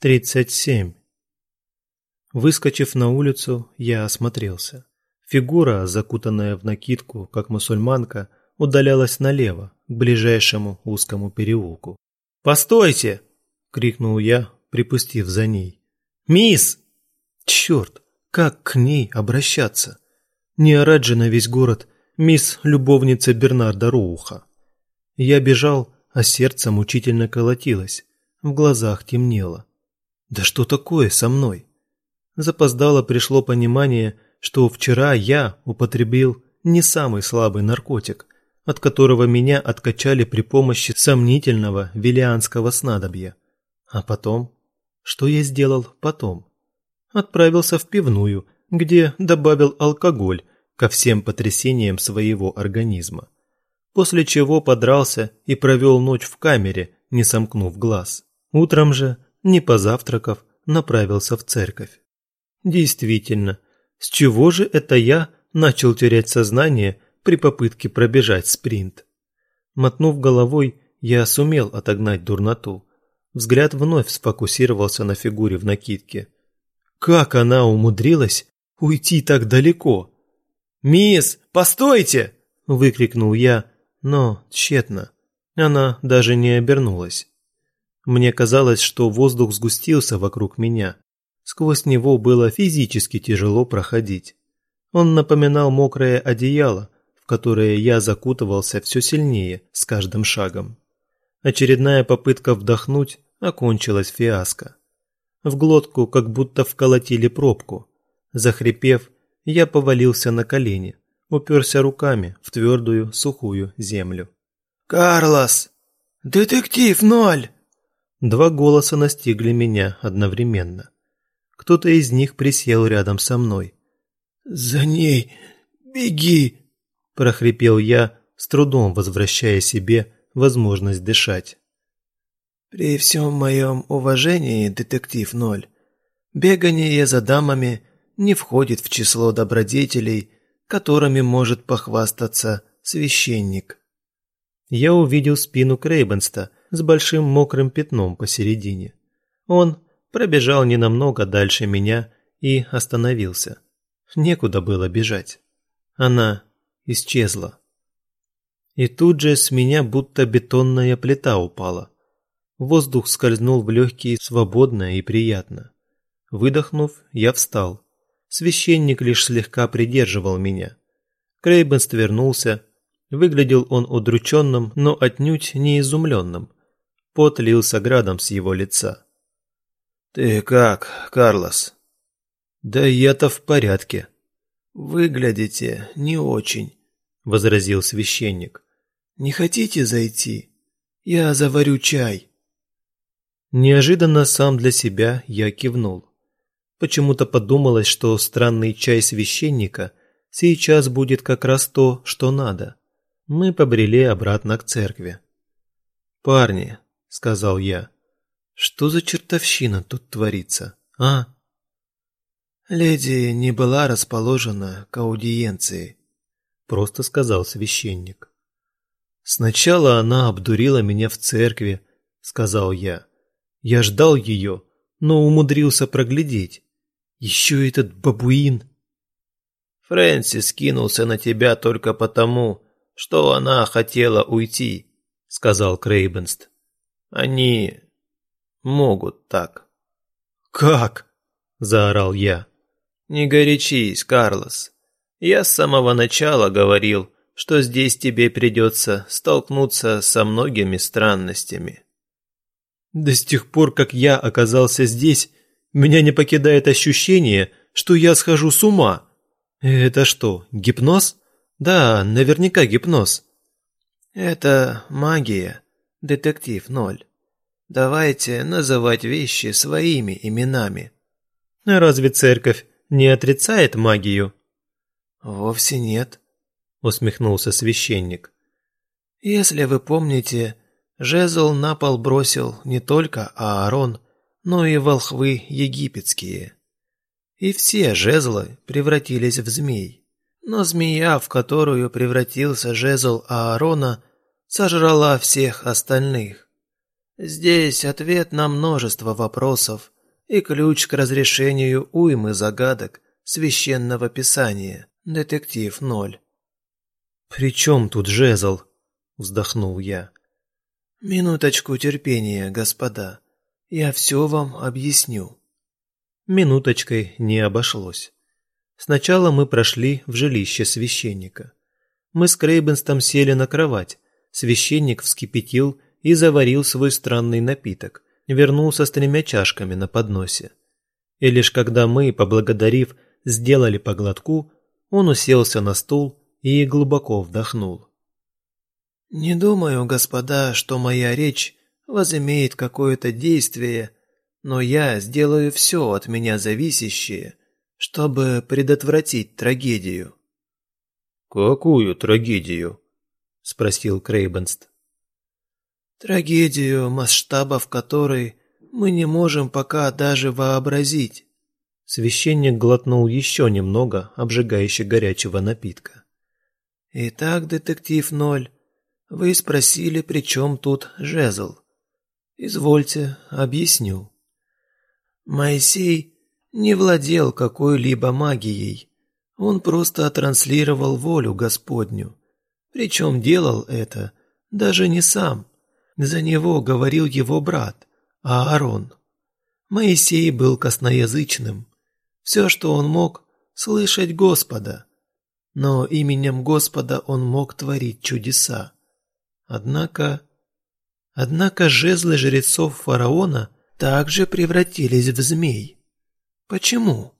тридцать семь. Выскочив на улицу, я осмотрелся. Фигура, закутанная в накидку, как мусульманка, удалялась налево, к ближайшему узкому переулку. «Постойте!» – крикнул я, припустив за ней. «Мисс!» Черт, как к ней обращаться? Не орать же на весь город «Мисс, любовница Бернарда Роуха». Я бежал, а сердце мучительно колотилось, в глазах темнело. Да что такое со мной? Запоздало пришло понимание, что вчера я употребил не самый слабый наркотик, от которого меня откачали при помощи сомнительного виллианского снадобья. А потом? Что я сделал потом? Отправился в пивную, где добавил алкоголь ко всем потрясениям своего организма. После чего подрался и провел ночь в камере, не сомкнув глаз. Утром же, не позавтракав, направился в церковь. Действительно, с чего же это я начал терять сознание при попытке пробежать спринт? Мотнув головой, я сумел отогнать дурноту. Взгляд вновь сфокусировался на фигуре в накидке. Как она умудрилась уйти так далеко? «Мисс, постойте!» – выкрикнул я, но тщетно. Она даже не обернулась. Мне казалось, что воздух сгустился вокруг меня. Сквозь него было физически тяжело проходить. Он напоминал мокрое одеяло, в которое я закутывался все сильнее с каждым шагом. Очередная попытка вдохнуть окончилась фиаско. В глотку как будто вколотили пробку. Захрипев, я повалился на колени, уперся руками в твердую сухую землю. «Карлос! Детектив ноль!» Два голоса настигли меня одновременно. Кто-то из них присел рядом со мной. «За ней! Беги!» – прохрипел я, с трудом возвращая себе возможность дышать. «При всем моем уважении, детектив Ноль, бегание за дамами не входит в число добродетелей, которыми может похвастаться священник». Я увидел спину Крейбенста с большим мокрым пятном посередине. Он пробежал ненамного дальше меня и остановился. Некуда было бежать. Она исчезла. И тут же с меня будто бетонная плита упала. Воздух скользнул в легкие свободно и приятно. Выдохнув, я встал. Священник лишь слегка придерживал меня. Крейбенст вернулся. Выглядел он удрученным, но отнюдь не изумленным. Пот лился градом с его лица. «Ты как, Карлос?» «Да я-то в порядке». «Выглядите не очень», — возразил священник. «Не хотите зайти? Я заварю чай». Неожиданно сам для себя я кивнул. Почему-то подумалось, что странный чай священника сейчас будет как раз то, что надо. Мы побрели обратно к церкви. «Парни», — сказал я, — «что за чертовщина тут творится, а?» «Леди не была расположена к аудиенции», — просто сказал священник. «Сначала она обдурила меня в церкви», — сказал я. Я ждал ее, но умудрился проглядеть. Еще этот бабуин. Фрэнсис кинулся на тебя только потому, что она хотела уйти, сказал Крейбенст. Они могут так. Как? заорал я. Не горячись, Карлос. Я с самого начала говорил, что здесь тебе придется столкнуться со многими странностями. Да с тех пор, как я оказался здесь, меня не покидает ощущение, что я схожу с ума. Это что, гипноз? Да, наверняка гипноз. Это магия, детектив Ноль. Давайте называть вещи своими именами. Разве церковь не отрицает магию? Вовсе нет, усмехнулся священник. Если вы помните, Жезл на пол бросил не только Аарон, но и волхвы египетские. И все жезлы превратились в змей. Но змея, в которую превратился жезл Аарона, сожрала всех остальных. Здесь ответ на множество вопросов и ключ к разрешению уймы загадок священного писания. Детектив ноль. «При чем тут жезл?» – вздохнул я. «Минуточку терпения, господа. Я все вам объясню». Минуточкой не обошлось. Сначала мы прошли в жилище священника. Мы с Крейбенстом сели на кровать. Священник вскипятил и заварил свой странный напиток, вернулся с тремя чашками на подносе. И лишь когда мы, поблагодарив, сделали по глотку, он уселся на стул и глубоко вдохнул. «Не думаю, господа, что моя речь возымеет какое-то действие, но я сделаю все от меня зависящее, чтобы предотвратить трагедию». «Какую трагедию?» – спросил Крейбенст. Трагедию, масштабов которой мы не можем пока даже вообразить. Священник глотнул еще немного обжигающе горячего напитка. Итак, детектив Ноль, вы спросили, при чем тут жезл. Извольте, объясню. Моисей не владел какой-либо магией. Он просто транслировал волю Господню. Причем делал это даже не сам, за него говорил его брат, Аарон. Моисей был косноязычным. Все, что он мог, слышать Господа. Но именем Господа он мог творить чудеса. Однако... Однако жезлы жрецов фараона также превратились в змей. Почему?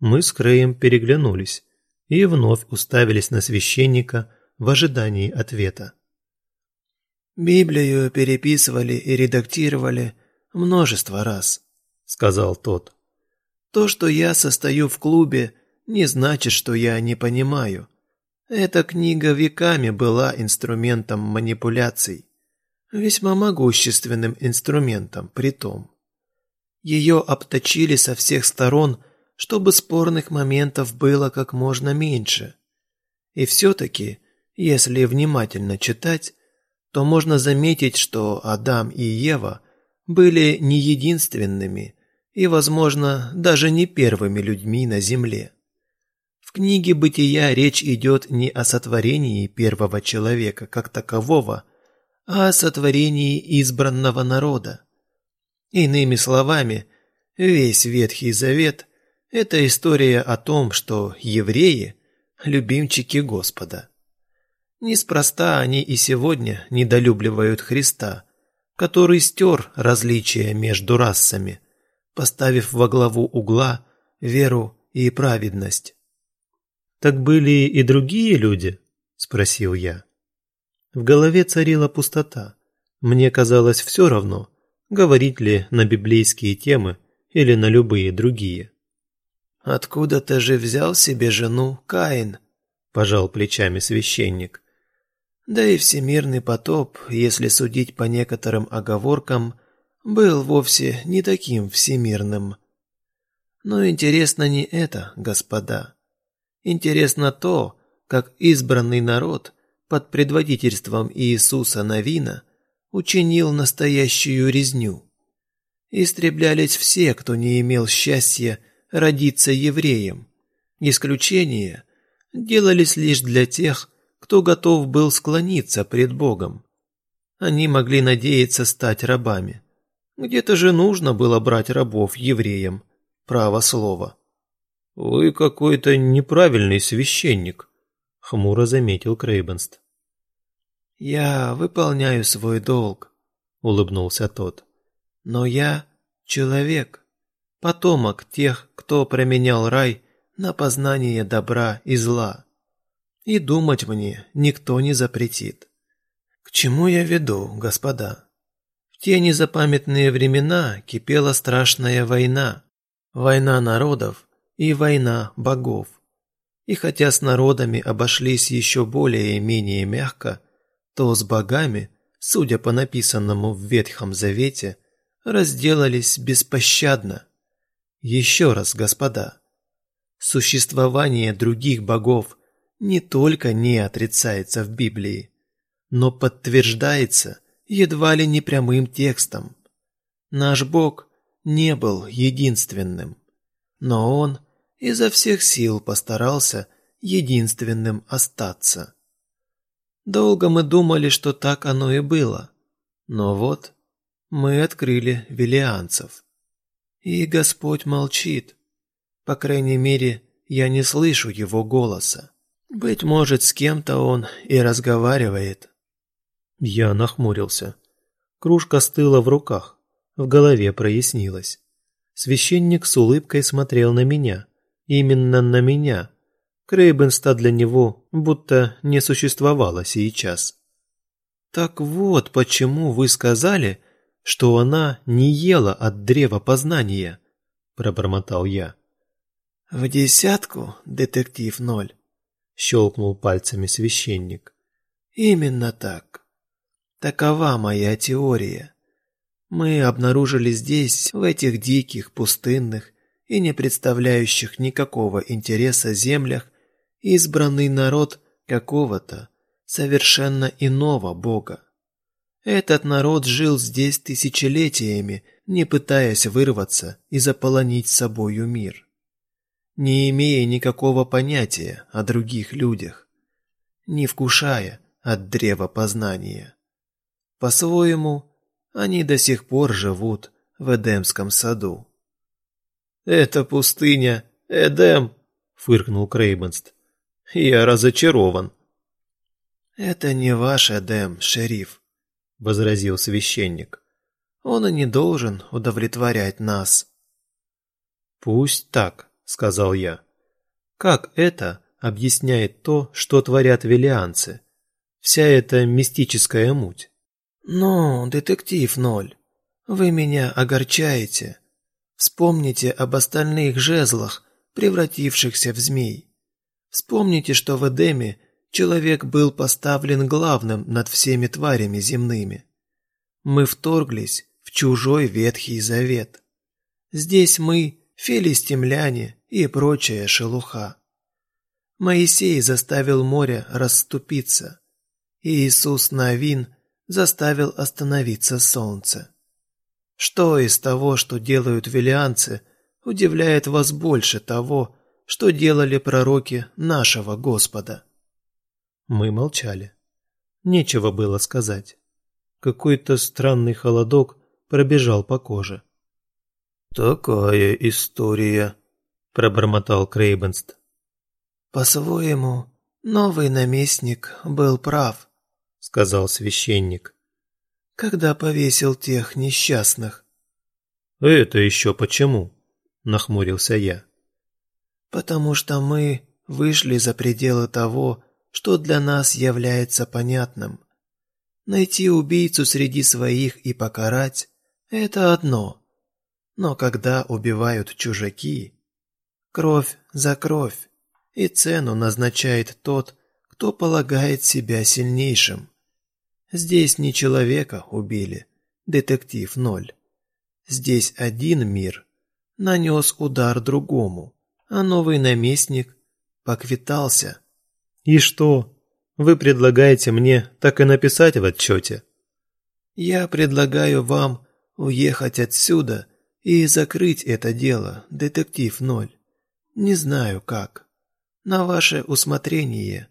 Мы с Креем переглянулись и вновь уставились на священника в ожидании ответа. Библию переписывали и редактировали множество раз, сказал тот. То, что я состою в клубе, не значит, что я не понимаю. Эта книга веками была инструментом манипуляций, весьма могущественным инструментом при том. Ее обточили со всех сторон, чтобы спорных моментов было как можно меньше. И все-таки, если внимательно читать, то можно заметить, что Адам и Ева были не единственными и, возможно, даже не первыми людьми на земле. В книге «Бытия» речь идет не о сотворении первого человека как такового, а о сотворении избранного народа. Иными словами, весь Ветхий Завет – это история о том, что евреи – любимчики Господа. Неспроста они и сегодня недолюбливают Христа, который стер различия между расами, поставив во главу угла веру и праведность. Так были и другие люди, спросил я. В голове царила пустота. Мне казалось все равно, говорить ли на библейские темы или на любые другие. Откуда ты же взял себе жену, Каин? пожал плечами священник. Да и всемирный потоп, если судить по некоторым оговоркам, был вовсе не таким всемирным. Но интересно не это, господа. Интересно то, как избранный народ под предводительством Иисуса Навина учинил настоящую резню. Истреблялись все, кто не имел счастья родиться евреем. Исключения делались лишь для тех, кто готов был склониться пред Богом. Они могли надеяться стать рабами. Где-то же нужно было брать рабов евреям, право слово. Вы какой-то неправильный священник, хмуро заметил Крейбенст. Я выполняю свой долг, улыбнулся тот. Но я человек, потомок тех, кто променял рай на познание добра и зла. И думать мне никто не запретит. К чему я веду, господа? В те незапамятные времена кипела страшная война. Война народов и война богов. И хотя с народами обошлись еще более-менее мягко, то с богами, судя по написанному в Ветхом Завете, разделались беспощадно. Еще раз, господа, существование других богов не только не отрицается в Библии, но подтверждается едва ли не прямым текстом. Наш Бог не был единственным, но Он изо всех сил постарался единственным остаться. Долго мы думали, что так оно и было, но вот мы открыли велианцев. И Господь молчит. По крайней мере, я не слышу его голоса. Быть может, с кем-то он и разговаривает. Я нахмурился. Кружка стыла в руках, в голове прояснилось. Священник с улыбкой смотрел на меня. Именно на меня. Крейбенста для него будто не существовало сейчас. «Так вот, почему вы сказали, что она не ела от древа познания», – пробормотал я. «В десятку, детектив Ноль», – щелкнул пальцами священник. «Именно так. Такова моя теория. Мы обнаружили здесь, в этих диких, пустынных и не представляющих никакого интереса землях, избранный народ какого-то совершенно иного бога. Этот народ жил здесь тысячелетиями, не пытаясь вырваться и заполонить собою мир, не имея никакого понятия о других людях, не вкушая от древа познания. По-своему, они до сих пор живут в Эдемском саду. «Это пустыня, Эдем!» — фыркнул Крейбенст. «Я разочарован». «Это не ваш Эдем, шериф», — возразил священник. «Он и не должен удовлетворять нас». «Пусть так», — сказал я. «Как это объясняет то, что творят велианцы? Вся эта мистическая муть?» «Ну, детектив Ноль, вы меня огорчаете. Вспомните об остальных жезлах, превратившихся в змей. Вспомните, что в Эдеме человек был поставлен главным над всеми тварями земными. Мы вторглись в чужой Ветхий Завет. Здесь мы филистимляне и прочая шелуха. Моисей заставил море расступиться. И Иисус Навин – заставил остановиться солнце. Что из того, что делают велианцы, удивляет вас больше того, что делали пророки нашего Господа? Мы молчали. Нечего было сказать. Какой-то странный холодок пробежал по коже. «Такая история», – пробормотал Крейбенст. «По-своему, новый наместник был прав сказал священник. Когда повесил тех несчастных. Это еще почему? нахмурился я. Потому что мы вышли за пределы того, что для нас является понятным. Найти убийцу среди своих и покарать это одно. Но когда убивают чужаки, кровь за кровь, и цену назначает тот, кто полагает себя сильнейшим. Здесь не человека убили, детектив ноль. Здесь один мир нанес удар другому, а новый наместник поквитался. И что? Вы предлагаете мне так и написать в отчете? Я предлагаю вам уехать отсюда и закрыть это дело, детектив ноль. Не знаю как. На ваше усмотрение.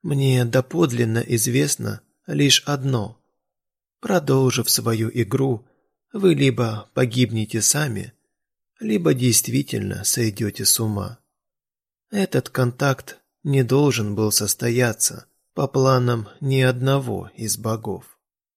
Мне доподлинно известно, лишь одно. Продолжив свою игру, вы либо погибнете сами, либо действительно сойдете с ума. Этот контакт не должен был состояться по планам ни одного из богов.